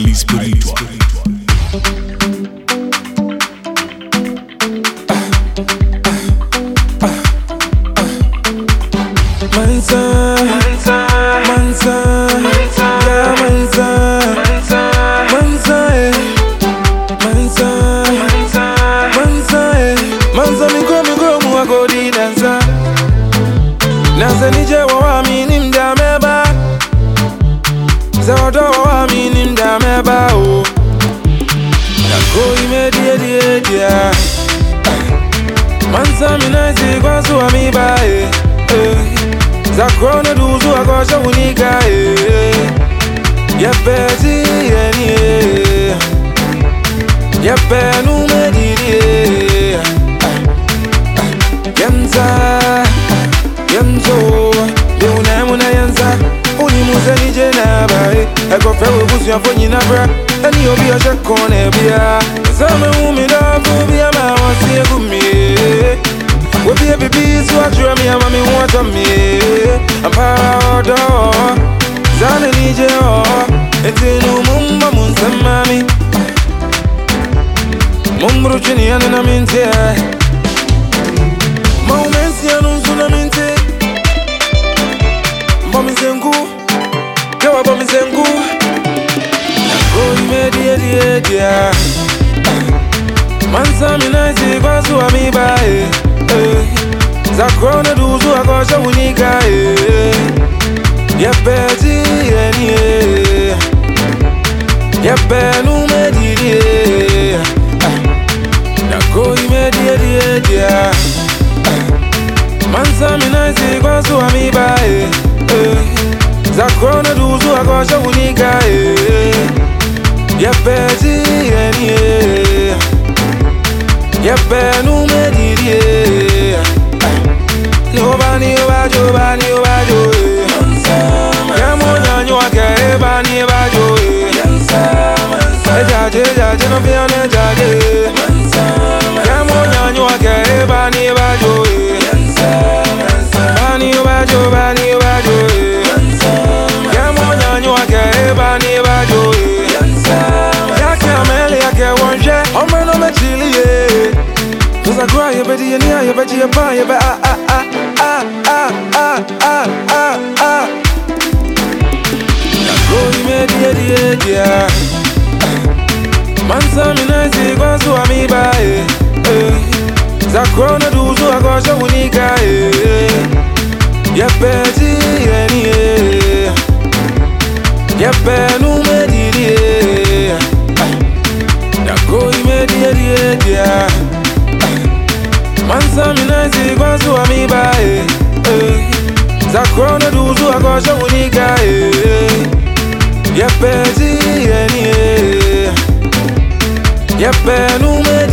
highly spiritual. Mansa, wawamini mdameba Zawato yeah. mansa minazi kwazuwa miba eh, eh. zakhona duzuwa kosha kunika eh, eh. yapezi yeni eh, eh. yapenumedili yemza yemzo beunemuna yenza unimuzenijena bae ekofewe kuzuya fonyinabra eniyobiyoshekone Numru cine e în aminte eh. Mă umensi în un me aminte eu zengu Kewa bomi zengu Goi me die die dia Mansa minaizi kwa suwa mibae eh. Za krona duzu akosha unye zigwa zuwa miba eh, eh. za krona duzu akosha unika eh, yapezi eni yapenu mediri ni obani obajo obani o Cause I cry, you better you near, you better you buy, you better ah ah ah ah. Ah ah ah ah. Ba. mansa mina zigwa zuwa miba eh, eh. zakrona duzu agosha unika eh, yepezi yeni yepenume